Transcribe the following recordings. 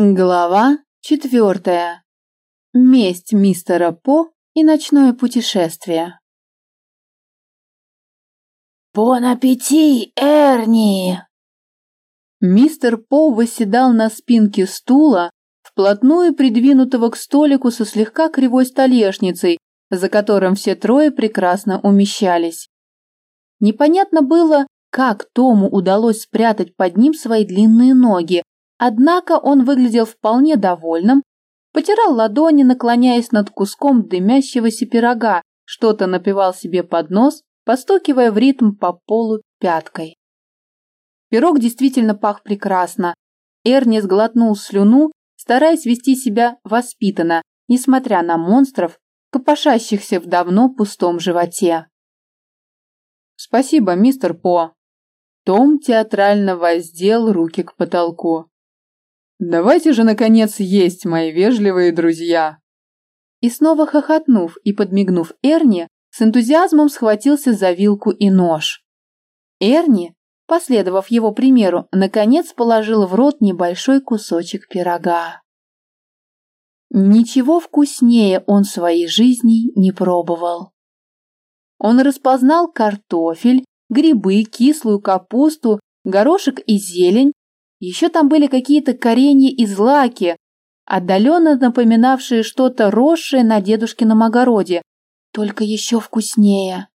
Глава четвертая. Месть мистера По и ночное путешествие. «Бон аппетит, Эрни!» Мистер По восседал на спинке стула, вплотную придвинутого к столику со слегка кривой столешницей, за которым все трое прекрасно умещались. Непонятно было, как Тому удалось спрятать под ним свои длинные ноги, Однако он выглядел вполне довольным, потирал ладони, наклоняясь над куском дымящегося пирога, что-то напевал себе под нос, постукивая в ритм по полу пяткой. Пирог действительно пах прекрасно. Эрни сглотнул слюну, стараясь вести себя воспитанно, несмотря на монстров, копошащихся в давно пустом животе. «Спасибо, мистер По». Том театрально воздел руки к потолку. Давайте же, наконец, есть, мои вежливые друзья!» И снова хохотнув и подмигнув Эрни, с энтузиазмом схватился за вилку и нож. Эрни, последовав его примеру, наконец положил в рот небольшой кусочек пирога. Ничего вкуснее он своей жизни не пробовал. Он распознал картофель, грибы, кислую капусту, горошек и зелень, еще там были какие-то коренья и злаки, отдаленно напоминавшие что-то росшее на дедушкином огороде, только еще вкуснее.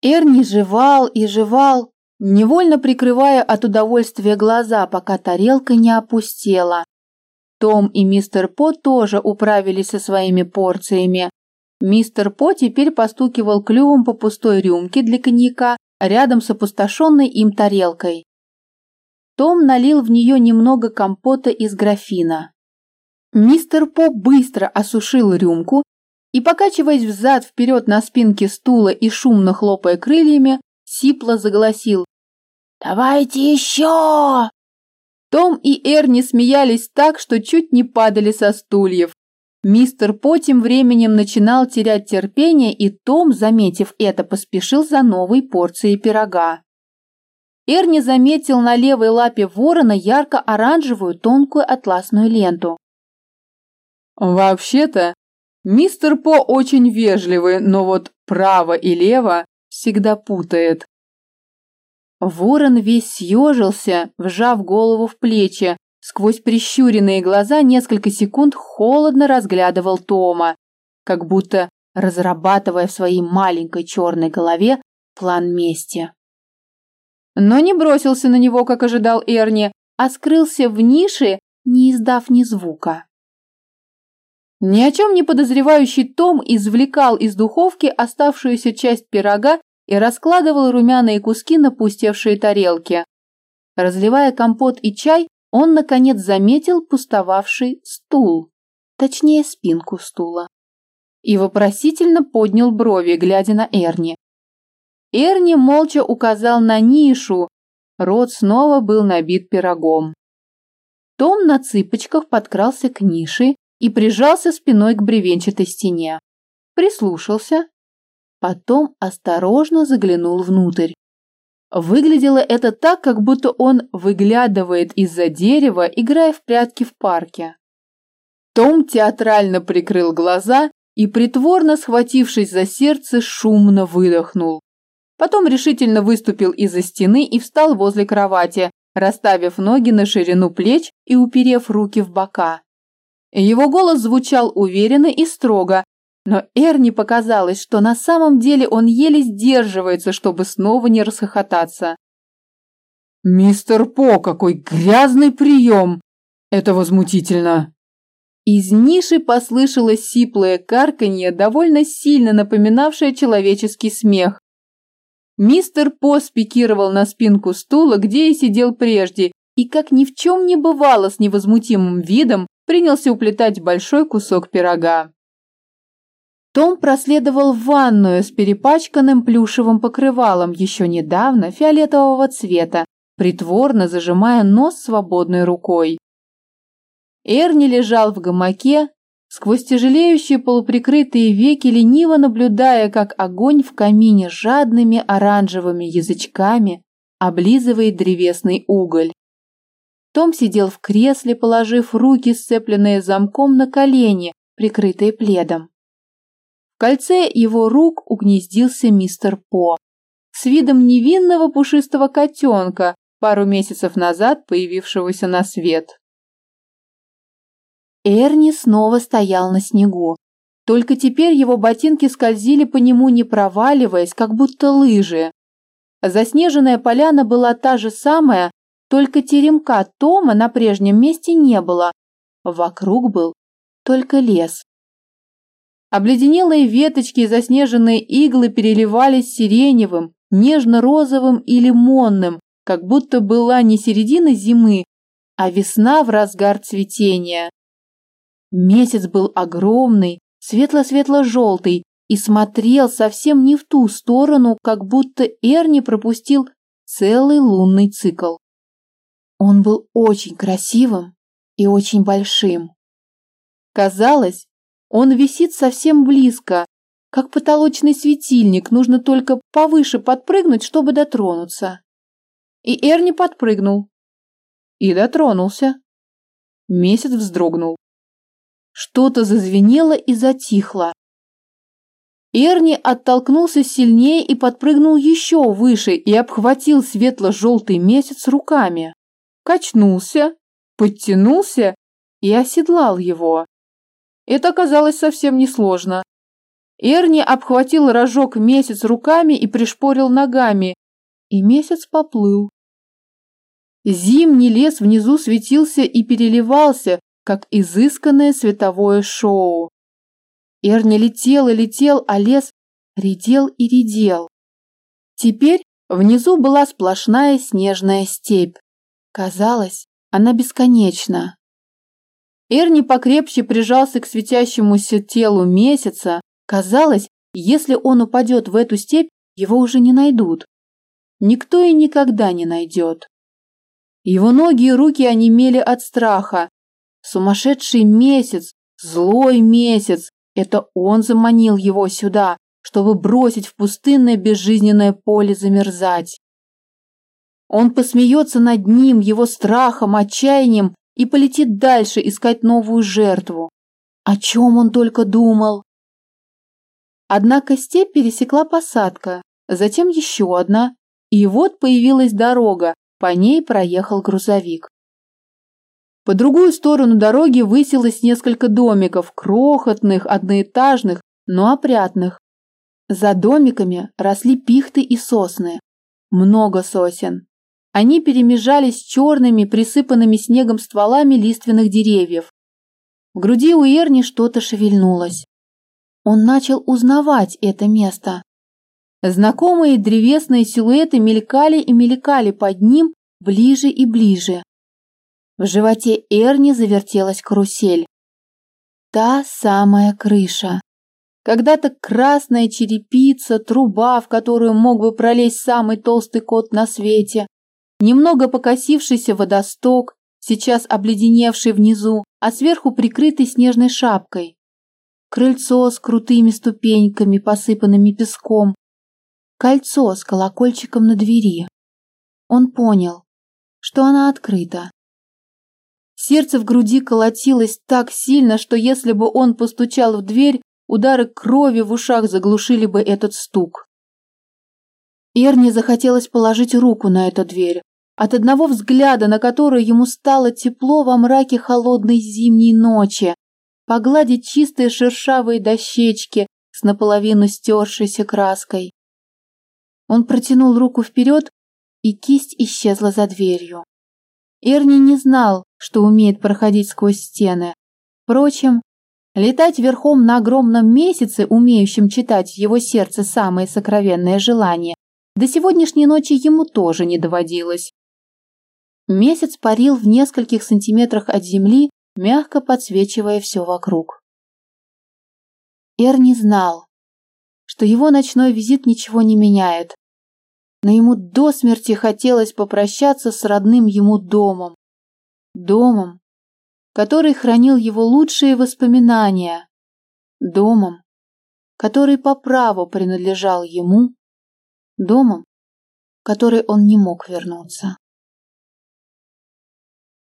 Эрни жевал и жевал, невольно прикрывая от удовольствия глаза, пока тарелка не опустела. Том и мистер По тоже управились со своими порциями. Мистер По теперь постукивал клювом по пустой рюмке для коньяка рядом с опустошенной им тарелкой. Том налил в нее немного компота из графина. Мистер Поп быстро осушил рюмку и, покачиваясь взад-вперед на спинке стула и шумно хлопая крыльями, сипло загласил «Давайте еще!» Том и Эрни смеялись так, что чуть не падали со стульев. Мистер По тем временем начинал терять терпение, и Том, заметив это, поспешил за новой порцией пирога. Эрни заметил на левой лапе ворона ярко-оранжевую тонкую атласную ленту. «Вообще-то, мистер По очень вежливый, но вот право и лево всегда путает». Ворон весь съежился, вжав голову в плечи, сквозь прищуренные глаза несколько секунд холодно разглядывал Тома, как будто разрабатывая в своей маленькой черной голове план мести но не бросился на него, как ожидал Эрни, а скрылся в нише, не издав ни звука. Ни о чем не подозревающий Том извлекал из духовки оставшуюся часть пирога и раскладывал румяные куски на пустевшие тарелки. Разливая компот и чай, он, наконец, заметил пустовавший стул, точнее, спинку стула, и вопросительно поднял брови, глядя на Эрни. Эрни молча указал на нишу. Рот снова был набит пирогом. Том на цыпочках подкрался к нише и прижался спиной к бревенчатой стене. Прислушался. Потом осторожно заглянул внутрь. Выглядело это так, как будто он выглядывает из-за дерева, играя в прятки в парке. Том театрально прикрыл глаза и, притворно схватившись за сердце, шумно выдохнул. Потом решительно выступил из-за стены и встал возле кровати, расставив ноги на ширину плеч и уперев руки в бока. Его голос звучал уверенно и строго, но Эрни показалось, что на самом деле он еле сдерживается, чтобы снова не расхохотаться. «Мистер По, какой грязный прием! Это возмутительно!» Из ниши послышалось сиплое карканье, довольно сильно напоминавшее человеческий смех. Мистер По спикировал на спинку стула, где и сидел прежде, и, как ни в чем не бывало с невозмутимым видом, принялся уплетать большой кусок пирога. Том проследовал в ванную с перепачканным плюшевым покрывалом еще недавно фиолетового цвета, притворно зажимая нос свободной рукой. Эрни лежал в гамаке, сквозь тяжелеющие полуприкрытые веки, лениво наблюдая, как огонь в камине жадными оранжевыми язычками облизывает древесный уголь. Том сидел в кресле, положив руки, сцепленные замком, на колени, прикрытые пледом. В кольце его рук угнездился мистер По с видом невинного пушистого котенка, пару месяцев назад появившегося на свет. Эрни снова стоял на снегу. Только теперь его ботинки скользили по нему, не проваливаясь, как будто лыжи. Заснеженная поляна была та же самая, только теремка Тома на прежнем месте не было. Вокруг был только лес. Обледенелые веточки и заснеженные иглы переливались сиреневым, нежно-розовым и лимонным, как будто была не середина зимы, а весна в разгар цветения. Месяц был огромный, светло-светло-желтый и смотрел совсем не в ту сторону, как будто Эрни пропустил целый лунный цикл. Он был очень красивым и очень большим. Казалось, он висит совсем близко, как потолочный светильник, нужно только повыше подпрыгнуть, чтобы дотронуться. И Эрни подпрыгнул. И дотронулся. Месяц вздрогнул. Что-то зазвенело и затихло. Эрни оттолкнулся сильнее и подпрыгнул еще выше и обхватил светло-желтый месяц руками. Качнулся, подтянулся и оседлал его. Это оказалось совсем несложно. Эрни обхватил рожок месяц руками и пришпорил ногами, и месяц поплыл. Зимний лес внизу светился и переливался, как изысканное световое шоу. Эрни летел и летел, а лес редел и редел. Теперь внизу была сплошная снежная степь. Казалось, она бесконечна. Эрни покрепче прижался к светящемуся телу месяца. Казалось, если он упадет в эту степь, его уже не найдут. Никто и никогда не найдет. Его ноги и руки онемели от страха, Сумасшедший месяц, злой месяц, это он заманил его сюда, чтобы бросить в пустынное безжизненное поле замерзать. Он посмеется над ним, его страхом, отчаянием и полетит дальше искать новую жертву. О чем он только думал? Однако степь пересекла посадка, затем еще одна, и вот появилась дорога, по ней проехал грузовик. По другую сторону дороги высилось несколько домиков, крохотных, одноэтажных, но опрятных. За домиками росли пихты и сосны. Много сосен. Они перемежались с черными, присыпанными снегом стволами лиственных деревьев. В груди у Эрни что-то шевельнулось. Он начал узнавать это место. Знакомые древесные силуэты мелькали и мелькали под ним ближе и ближе. В животе Эрни завертелась карусель. Та самая крыша. Когда-то красная черепица, труба, в которую мог бы пролезть самый толстый кот на свете, немного покосившийся водосток, сейчас обледеневший внизу, а сверху прикрытый снежной шапкой. Крыльцо с крутыми ступеньками, посыпанными песком. Кольцо с колокольчиком на двери. Он понял, что она открыта. Сердце в груди колотилось так сильно, что если бы он постучал в дверь, удары крови в ушах заглушили бы этот стук. Эрни захотелось положить руку на эту дверь. От одного взгляда, на который ему стало тепло во мраке холодной зимней ночи, погладить чистые шершавые дощечки с наполовину стершейся краской. Он протянул руку вперед, и кисть исчезла за дверью. Эрни не знал, что умеет проходить сквозь стены. Впрочем, летать верхом на огромном месяце, умеющем читать в его сердце самые сокровенные желания, до сегодняшней ночи ему тоже не доводилось. Месяц парил в нескольких сантиметрах от земли, мягко подсвечивая все вокруг. Эрни знал, что его ночной визит ничего не меняет, но ему до смерти хотелось попрощаться с родным ему домом. Домом, который хранил его лучшие воспоминания. Домом, который по праву принадлежал ему. Домом, который он не мог вернуться.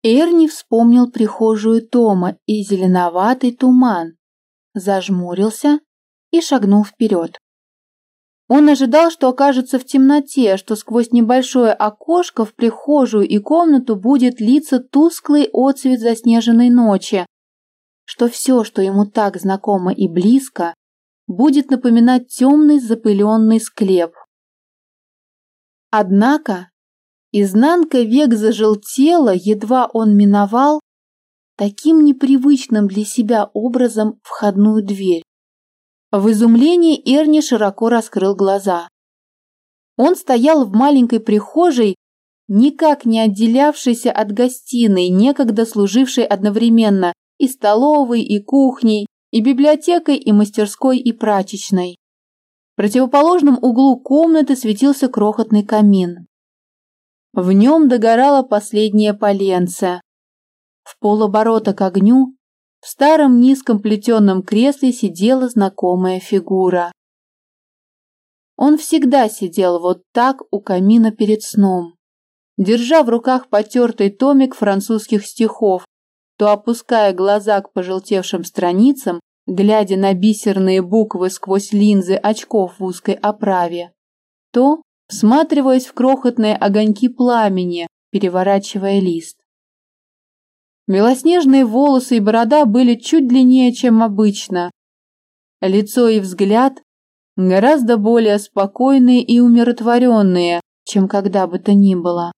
Эрни вспомнил прихожую Тома и зеленоватый туман, зажмурился и шагнул вперед. Он ожидал, что окажется в темноте, что сквозь небольшое окошко в прихожую и комнату будет литься тусклый отсвет заснеженной ночи, что все, что ему так знакомо и близко, будет напоминать темный запыленный склеп. Однако изнанка век зажелтела, едва он миновал таким непривычным для себя образом входную дверь. В изумлении Эрни широко раскрыл глаза. Он стоял в маленькой прихожей, никак не отделявшейся от гостиной, некогда служившей одновременно и столовой, и кухней, и библиотекой, и мастерской, и прачечной. В противоположном углу комнаты светился крохотный камин. В нем догорало последнее поленце. В полоборота к огню в старом низком плетеном кресле сидела знакомая фигура. Он всегда сидел вот так у камина перед сном, держа в руках потертый томик французских стихов, то опуская глаза к пожелтевшим страницам, глядя на бисерные буквы сквозь линзы очков в узкой оправе, то всматриваясь в крохотные огоньки пламени, переворачивая лист. Белоснежные волосы и борода были чуть длиннее, чем обычно. Лицо и взгляд гораздо более спокойные и умиротворенные, чем когда бы то ни было.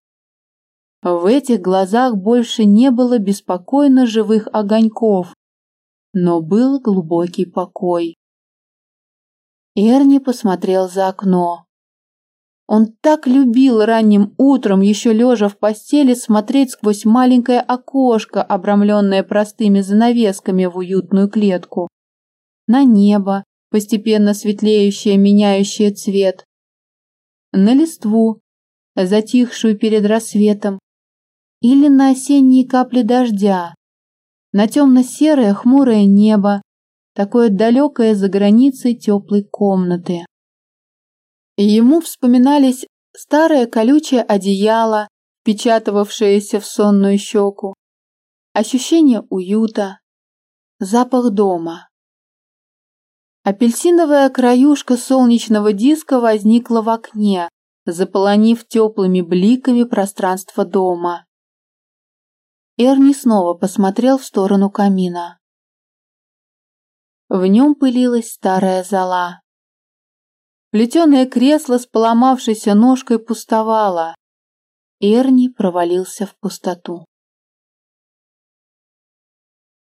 В этих глазах больше не было беспокойно живых огоньков, но был глубокий покой. Эрни посмотрел за окно. Он так любил ранним утром, еще лежа в постели, смотреть сквозь маленькое окошко, обрамленное простыми занавесками в уютную клетку. На небо, постепенно светлеющее, меняющее цвет. На листву, затихшую перед рассветом. Или на осенние капли дождя. На темно-серое хмурое небо, такое далекое за границей теплой комнаты. Ему вспоминались старое колючее одеяло, впечатывавшееся в сонную щеку, ощущение уюта, запах дома. Апельсиновая краюшка солнечного диска возникла в окне, заполонив теплыми бликами пространство дома. Эрни снова посмотрел в сторону камина. В нем пылилась старая зола. Плетеное кресло с поломавшейся ножкой пустовало. Эрни провалился в пустоту.